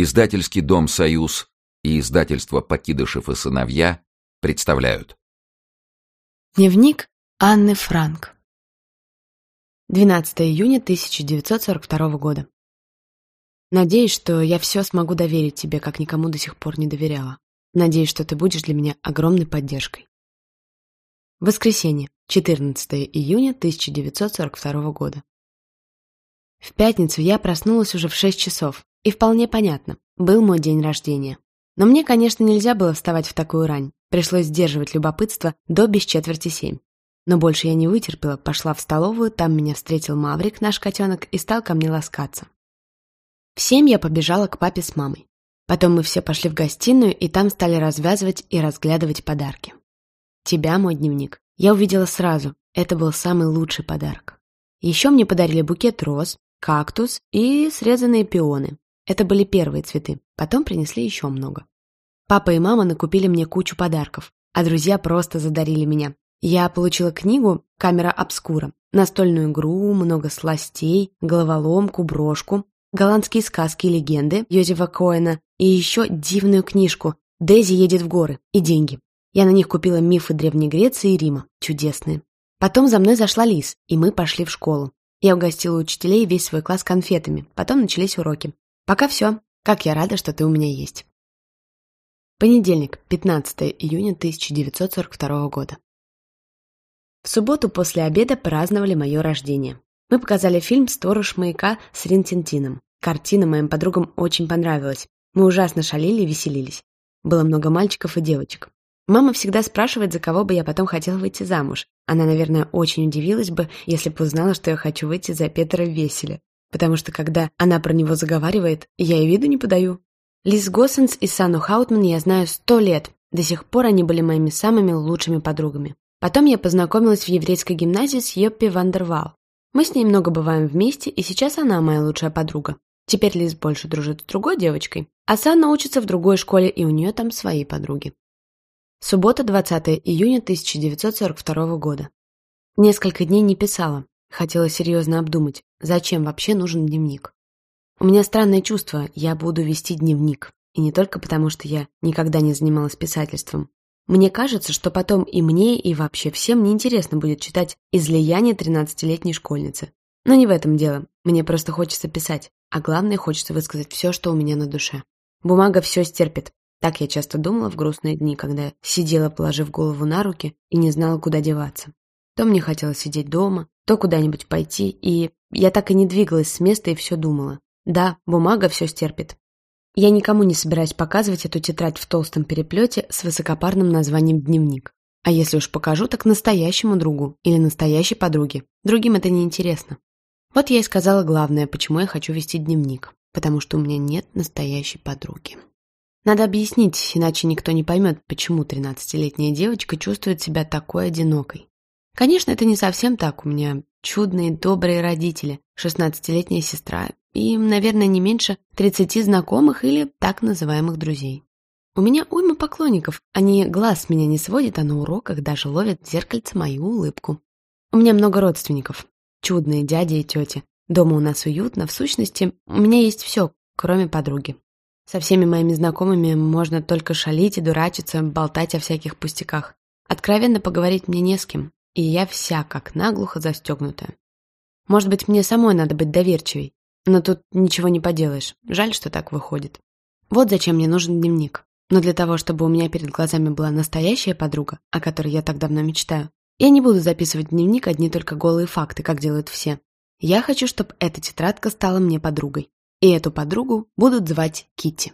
Издательский дом «Союз» и издательство «Покидышев и сыновья» представляют. Дневник Анны Франк. 12 июня 1942 года. Надеюсь, что я все смогу доверить тебе, как никому до сих пор не доверяла. Надеюсь, что ты будешь для меня огромной поддержкой. Воскресенье, 14 июня 1942 года. В пятницу я проснулась уже в 6 часов, и вполне понятно, был мой день рождения. Но мне, конечно, нельзя было вставать в такую рань. Пришлось сдерживать любопытство до без четверти семь. Но больше я не вытерпела, пошла в столовую, там меня встретил Маврик, наш котенок, и стал ко мне ласкаться. В семь я побежала к папе с мамой. Потом мы все пошли в гостиную, и там стали развязывать и разглядывать подарки. Тебя, мой дневник, я увидела сразу. Это был самый лучший подарок. Еще мне подарили букет роз, кактус и срезанные пионы. Это были первые цветы, потом принесли еще много. Папа и мама накупили мне кучу подарков, а друзья просто задарили меня. Я получила книгу «Камера обскура», настольную игру, много сластей, головоломку, брошку, голландские сказки и легенды Йозефа Коэна и еще дивную книжку «Дейзи едет в горы» и деньги. Я на них купила мифы Древней Греции и Рима, чудесные. Потом за мной зашла Лиз, и мы пошли в школу. Я угостила учителей весь свой класс конфетами, потом начались уроки. Пока все. Как я рада, что ты у меня есть. Понедельник, 15 июня 1942 года. В субботу после обеда праздновали мое рождение. Мы показали фильм «Сторож маяка» с Ринтинтином. Картина моим подругам очень понравилась. Мы ужасно шалили и веселились. Было много мальчиков и девочек. Мама всегда спрашивает, за кого бы я потом хотела выйти замуж. Она, наверное, очень удивилась бы, если бы узнала, что я хочу выйти за Петра Веселя потому что когда она про него заговаривает, я и виду не подаю. Лиз Госсенс и Сану Хаутман я знаю сто лет. До сих пор они были моими самыми лучшими подругами. Потом я познакомилась в еврейской гимназии с Йоппи Вандервал. Мы с ней много бываем вместе, и сейчас она моя лучшая подруга. Теперь Лиз больше дружит с другой девочкой, а Санна учится в другой школе, и у нее там свои подруги. Суббота, 20 июня 1942 года. Несколько дней не писала. Хотела серьезно обдумать, зачем вообще нужен дневник. У меня странное чувство, я буду вести дневник. И не только потому, что я никогда не занималась писательством. Мне кажется, что потом и мне, и вообще всем неинтересно будет читать излияние 13-летней школьницы. Но не в этом дело. Мне просто хочется писать. А главное, хочется высказать все, что у меня на душе. Бумага все стерпит. Так я часто думала в грустные дни, когда сидела, положив голову на руки, и не знала, куда деваться. То мне хотелось сидеть дома, то куда-нибудь пойти, и я так и не двигалась с места и все думала. Да, бумага все стерпит. Я никому не собираюсь показывать эту тетрадь в толстом переплете с высокопарным названием «Дневник». А если уж покажу, так настоящему другу или настоящей подруге. Другим это не интересно. Вот я и сказала главное, почему я хочу вести дневник. Потому что у меня нет настоящей подруги. Надо объяснить, иначе никто не поймет, почему 13-летняя девочка чувствует себя такой одинокой. Конечно, это не совсем так. У меня чудные, добрые родители, шестнадцатилетняя сестра и, наверное, не меньше тридцати знакомых или так называемых друзей. У меня уйма поклонников. Они глаз меня не сводят, а на уроках даже ловят в зеркальце мою улыбку. У меня много родственников. Чудные дяди и тети. Дома у нас уютно. В сущности, у меня есть все, кроме подруги. Со всеми моими знакомыми можно только шалить и дурачиться, болтать о всяких пустяках. Откровенно поговорить мне не с кем и я вся как наглухо застегнутая. Может быть, мне самой надо быть доверчивей, но тут ничего не поделаешь. Жаль, что так выходит. Вот зачем мне нужен дневник. Но для того, чтобы у меня перед глазами была настоящая подруга, о которой я так давно мечтаю, я не буду записывать в дневник одни только голые факты, как делают все. Я хочу, чтобы эта тетрадка стала мне подругой. И эту подругу будут звать Кити.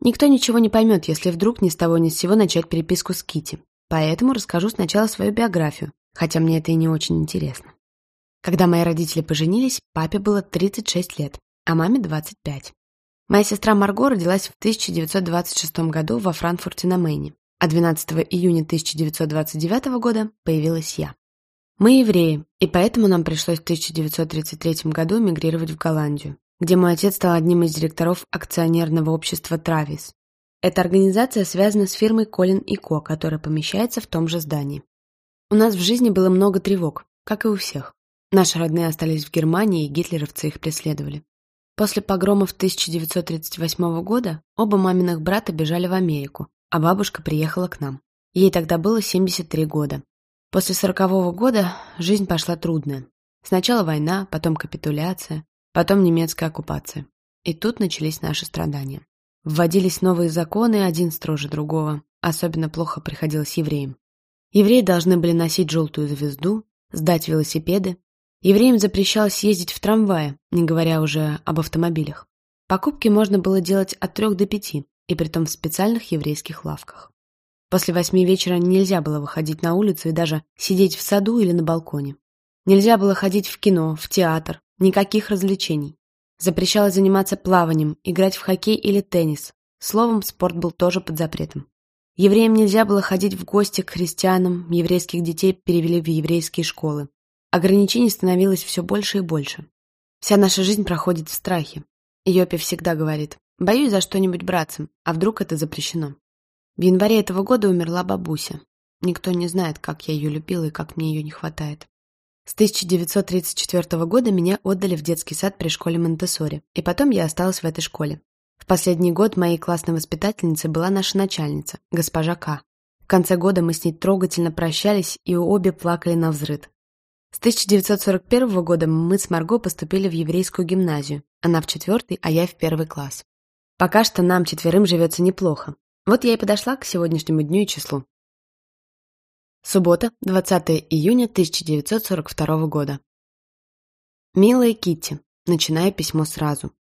Никто ничего не поймет, если вдруг ни с того ни с сего начать переписку с Кити. Поэтому расскажу сначала свою биографию, хотя мне это и не очень интересно. Когда мои родители поженились, папе было 36 лет, а маме 25. Моя сестра Марго родилась в 1926 году во Франкфурте на Мэйне, а 12 июня 1929 года появилась я. Мы евреи, и поэтому нам пришлось в 1933 году эмигрировать в Голландию, где мой отец стал одним из директоров акционерного общества «Травис». Эта организация связана с фирмой Колин и Ко, которая помещается в том же здании. У нас в жизни было много тревог, как и у всех. Наши родные остались в Германии, и гитлеровцы их преследовали. После погромов 1938 года оба маминых брата бежали в Америку, а бабушка приехала к нам. Ей тогда было 73 года. После сорокового года жизнь пошла трудная. Сначала война, потом капитуляция, потом немецкая оккупация. И тут начались наши страдания. Вводились новые законы, один строже другого. Особенно плохо приходилось евреям. Евреи должны были носить желтую звезду, сдать велосипеды. Евреям запрещалось ездить в трамвае, не говоря уже об автомобилях. Покупки можно было делать от трех до пяти, и притом в специальных еврейских лавках. После восьми вечера нельзя было выходить на улицу и даже сидеть в саду или на балконе. Нельзя было ходить в кино, в театр, никаких развлечений. Запрещалось заниматься плаванием, играть в хоккей или теннис. Словом, спорт был тоже под запретом. Евреям нельзя было ходить в гости к христианам, еврейских детей перевели в еврейские школы. Ограничений становилось все больше и больше. Вся наша жизнь проходит в страхе. Йопи всегда говорит, боюсь за что-нибудь браться, а вдруг это запрещено. В январе этого года умерла бабуся. Никто не знает, как я ее любила и как мне ее не хватает. С 1934 года меня отдали в детский сад при школе Монтессори, и потом я осталась в этой школе. Последний год моей классной воспитательницей была наша начальница, госпожа К. В конце года мы с ней трогательно прощались и обе плакали на взрыд. С 1941 года мы с Марго поступили в еврейскую гимназию, она в четвертый, а я в первый класс. Пока что нам четверым живется неплохо. Вот я и подошла к сегодняшнему дню и числу. Суббота, 20 июня 1942 года. Милая Китти, начинаю письмо сразу.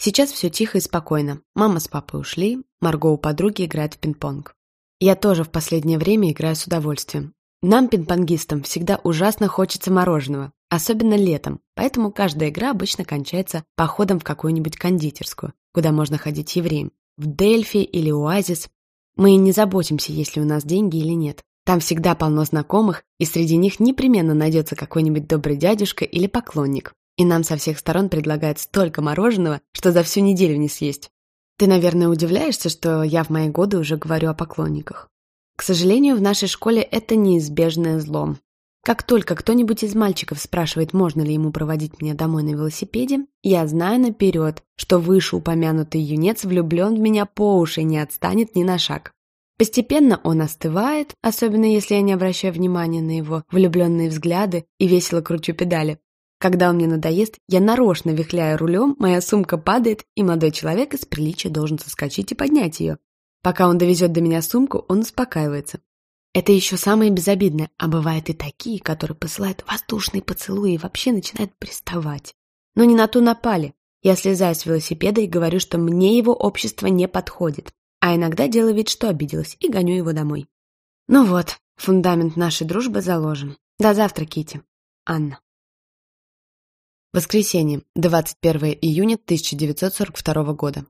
Сейчас все тихо и спокойно. Мама с папой ушли, Марго у подруги играет в пинг-понг. Я тоже в последнее время играю с удовольствием. Нам, пинг-понгистам, всегда ужасно хочется мороженого, особенно летом, поэтому каждая игра обычно кончается походом в какую-нибудь кондитерскую, куда можно ходить евреям в Дельфи или Оазис. Мы не заботимся, есть ли у нас деньги или нет. Там всегда полно знакомых, и среди них непременно найдется какой-нибудь добрый дядюшка или поклонник. И нам со всех сторон предлагают столько мороженого, что за всю неделю не съесть. Ты, наверное, удивляешься, что я в мои годы уже говорю о поклонниках. К сожалению, в нашей школе это неизбежное зло. Как только кто-нибудь из мальчиков спрашивает, можно ли ему проводить меня домой на велосипеде, я знаю наперед, что вышеупомянутый юнец влюблен в меня по уши и не отстанет ни на шаг. Постепенно он остывает, особенно если я не обращаю внимания на его влюбленные взгляды и весело кручу педали. Когда он мне надоест, я нарочно вихляю рулем, моя сумка падает, и молодой человек из приличия должен соскочить и поднять ее. Пока он довезет до меня сумку, он успокаивается. Это еще самое безобидное, а бывают и такие, которые посылают воздушные поцелуи и вообще начинают приставать. Но не на ту напали. Я слезаю с велосипеда и говорю, что мне его общество не подходит, а иногда делаю вид, что обиделась, и гоню его домой. Ну вот, фундамент нашей дружбы заложен. До завтра, Кити. Анна. Воскресенье, 21 июня 1942 года.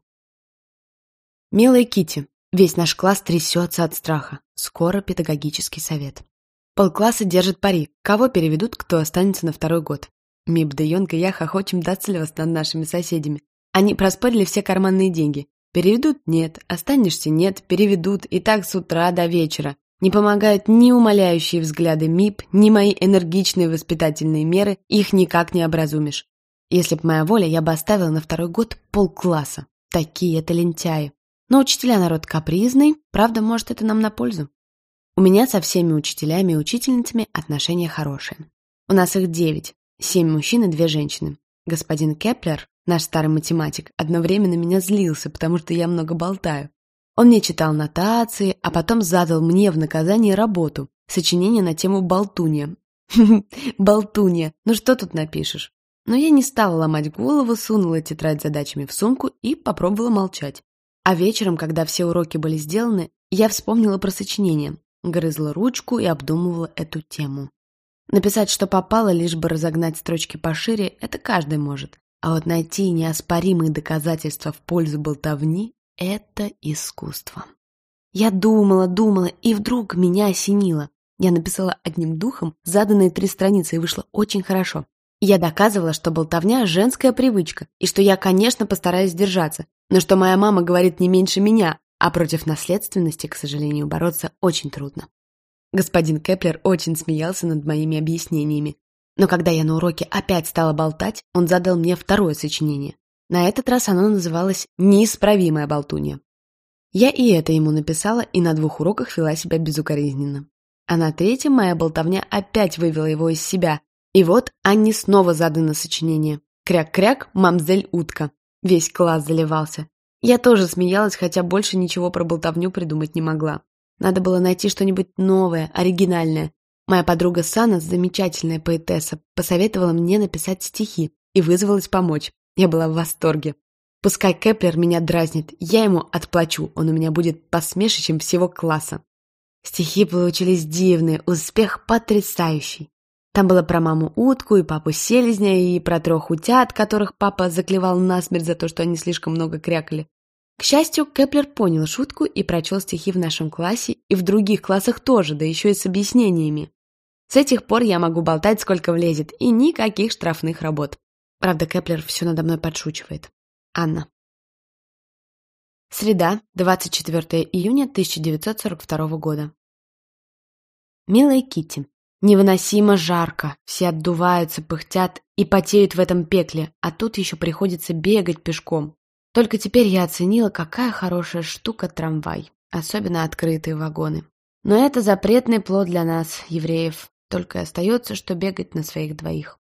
Милая Кити, весь наш класс трясется от страха. Скоро педагогический совет. Полкласса держит пари, кого переведут, кто останется на второй год. Миб де Йонг и я хохочем до слез над нашими соседями. Они проспорили все карманные деньги. Переведут – нет, останешься – нет, переведут, и так с утра до вечера. Не помогают ни умоляющие взгляды МИП, ни мои энергичные воспитательные меры, их никак не образумишь. Если б моя воля, я бы оставила на второй год полкласса. Такие это лентяи. Но учителя народ капризный, правда, может, это нам на пользу. У меня со всеми учителями и учительницами отношения хорошие. У нас их девять, семь мужчин и две женщины. Господин Кеплер, наш старый математик, одно время на меня злился, потому что я много болтаю. Он мне читал нотации, а потом задал мне в наказание работу, сочинение на тему болтунья. Болтунья, ну что тут напишешь? Но я не стала ломать голову, сунула тетрадь с задачами в сумку и попробовала молчать. А вечером, когда все уроки были сделаны, я вспомнила про сочинение, грызла ручку и обдумывала эту тему. Написать, что попало, лишь бы разогнать строчки пошире, это каждый может. А вот найти неоспоримые доказательства в пользу болтовни – это искусство. Я думала, думала, и вдруг меня осенило. Я написала одним духом заданные три страницы, и вышло очень хорошо. Я доказывала, что болтовня – женская привычка, и что я, конечно, постараюсь держаться, но что моя мама говорит не меньше меня, а против наследственности, к сожалению, бороться очень трудно. Господин Кеплер очень смеялся над моими объяснениями. Но когда я на уроке опять стала болтать, он задал мне второе сочинение. На этот раз оно называлось «Неисправимая болтунья». Я и это ему написала, и на двух уроках вела себя безукоризненно. А на третьем моя болтовня опять вывела его из себя. И вот Анне снова задано сочинение. Кряк-кряк, мамзель утка. Весь класс заливался. Я тоже смеялась, хотя больше ничего про болтовню придумать не могла. Надо было найти что-нибудь новое, оригинальное. Моя подруга Сана, замечательная поэтесса, посоветовала мне написать стихи и вызвалась помочь. Я была в восторге. Пускай Кеплер меня дразнит, я ему отплачу, он у меня будет посмешищем всего класса. Стихи получились дивные, успех потрясающий. Там было про маму утку и папу селезня, и про трех утят, которых папа заклевал насмерть за то, что они слишком много крякали. К счастью, Кеплер понял шутку и прочел стихи в нашем классе и в других классах тоже, да еще и с объяснениями. С этих пор я могу болтать сколько влезет, и никаких штрафных работ. Правда, Кеплер все надо мной подшучивает. Анна. Среда, 24 июня 1942 года. Милая Китти, невыносимо жарко, все отдуваются, пыхтят и потеют в этом пекле, а тут еще приходится бегать пешком. Только теперь я оценила, какая хорошая штука трамвай, особенно открытые вагоны. Но это запретный плод для нас, евреев, только остается, что бегать на своих двоих.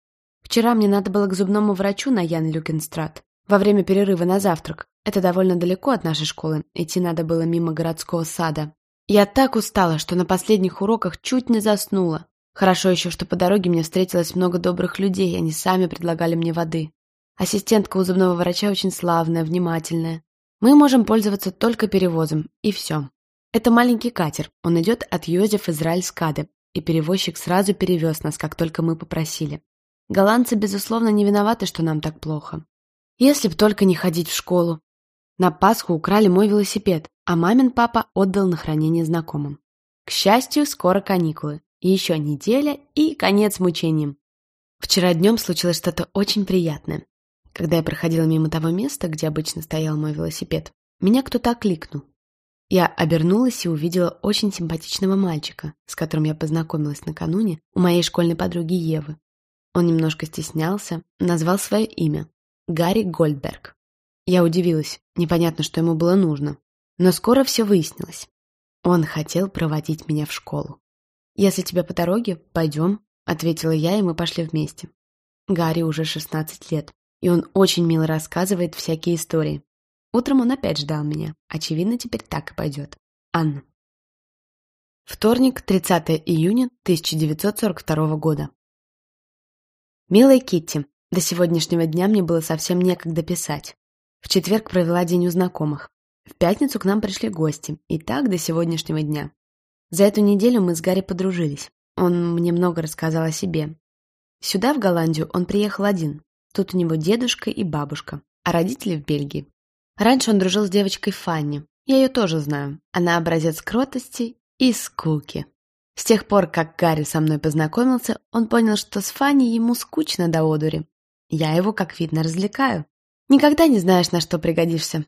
Вчера мне надо было к зубному врачу на Ян Люкенстрат. Во время перерыва на завтрак. Это довольно далеко от нашей школы. Идти надо было мимо городского сада. Я так устала, что на последних уроках чуть не заснула. Хорошо еще, что по дороге мне встретилось много добрых людей, они сами предлагали мне воды. Ассистентка у зубного врача очень славная, внимательная. Мы можем пользоваться только перевозом, и все. Это маленький катер, он идет от Йозеф Израиль Скады, и перевозчик сразу перевез нас, как только мы попросили. Голландцы, безусловно, не виноваты, что нам так плохо. Если б только не ходить в школу. На Пасху украли мой велосипед, а мамин папа отдал на хранение знакомым. К счастью, скоро каникулы. Еще неделя и конец мучениям. Вчера днем случилось что-то очень приятное. Когда я проходила мимо того места, где обычно стоял мой велосипед, меня кто-то окликнул. Я обернулась и увидела очень симпатичного мальчика, с которым я познакомилась накануне у моей школьной подруги Евы. Он немножко стеснялся, назвал свое имя — Гарри Гольдберг. Я удивилась, непонятно, что ему было нужно. Но скоро все выяснилось. Он хотел проводить меня в школу. «Если тебе по дороге, пойдем», — ответила я, и мы пошли вместе. Гарри уже 16 лет, и он очень мило рассказывает всякие истории. Утром он опять ждал меня. Очевидно, теперь так и пойдет. Анна. Вторник, 30 июня 1942 года. «Милая Китти, до сегодняшнего дня мне было совсем некогда писать. В четверг провела день у знакомых. В пятницу к нам пришли гости, и так до сегодняшнего дня. За эту неделю мы с Гарри подружились. Он мне много рассказал о себе. Сюда, в Голландию, он приехал один. Тут у него дедушка и бабушка, а родители в Бельгии. Раньше он дружил с девочкой Фанни. Я ее тоже знаю. Она образец кротости и скуки. С тех пор, как Гарри со мной познакомился, он понял, что с Фанни ему скучно до одури. Я его, как видно, развлекаю. Никогда не знаешь, на что пригодишься.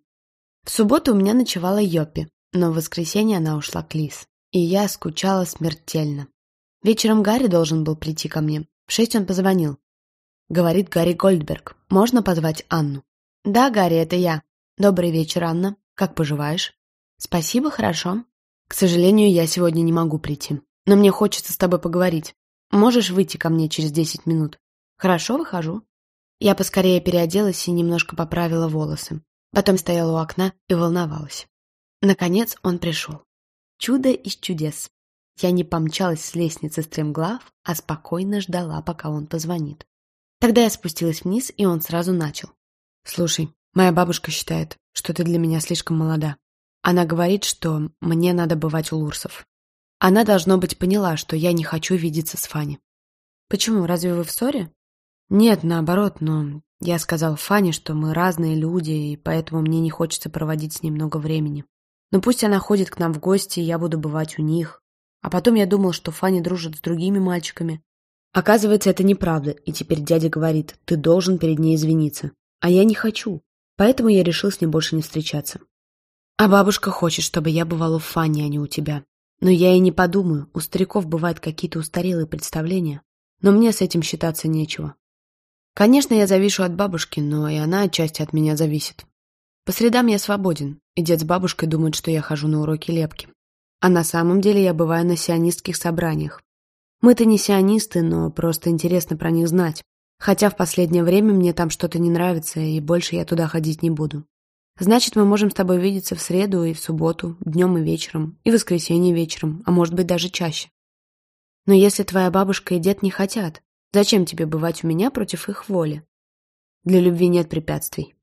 В субботу у меня ночевала Йоппи, но в воскресенье она ушла к Лиз. И я скучала смертельно. Вечером Гарри должен был прийти ко мне. В шесть он позвонил. Говорит Гарри Гольдберг. Можно позвать Анну? Да, Гарри, это я. Добрый вечер, Анна. Как поживаешь? Спасибо, хорошо. К сожалению, я сегодня не могу прийти. Но мне хочется с тобой поговорить. Можешь выйти ко мне через десять минут? Хорошо, выхожу. Я поскорее переоделась и немножко поправила волосы. Потом стояла у окна и волновалась. Наконец он пришел. Чудо из чудес. Я не помчалась с лестницы стремглав, а спокойно ждала, пока он позвонит. Тогда я спустилась вниз, и он сразу начал. «Слушай, моя бабушка считает, что ты для меня слишком молода. Она говорит, что мне надо бывать у Лурсов. Она, должно быть, поняла, что я не хочу видеться с Фанни. «Почему? Разве вы в ссоре?» «Нет, наоборот, но я сказал Фане, что мы разные люди, и поэтому мне не хочется проводить с ней много времени. Но пусть она ходит к нам в гости, и я буду бывать у них. А потом я думал, что Фанни дружит с другими мальчиками. Оказывается, это неправда, и теперь дядя говорит, ты должен перед ней извиниться. А я не хочу, поэтому я решил с ней больше не встречаться. А бабушка хочет, чтобы я бывал у Фанни, а не у тебя. Но я и не подумаю, у стариков бывают какие-то устарелые представления. Но мне с этим считаться нечего. Конечно, я завишу от бабушки, но и она отчасти от меня зависит. По средам я свободен, и дед с бабушкой думают, что я хожу на уроки лепки. А на самом деле я бываю на сионистских собраниях. Мы-то не сионисты, но просто интересно про них знать. Хотя в последнее время мне там что-то не нравится, и больше я туда ходить не буду. Значит, мы можем с тобой видеться в среду и в субботу, днем и вечером, и в воскресенье вечером, а может быть даже чаще. Но если твоя бабушка и дед не хотят, зачем тебе бывать у меня против их воли? Для любви нет препятствий.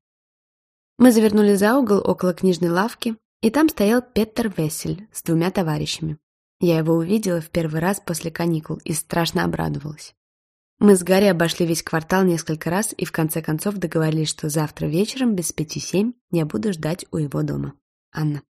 Мы завернули за угол около книжной лавки, и там стоял Петер Весель с двумя товарищами. Я его увидела в первый раз после каникул и страшно обрадовалась. Мы с Гарри обошли весь квартал несколько раз и в конце концов договорились, что завтра вечером без пяти семь я буду ждать у его дома. Анна.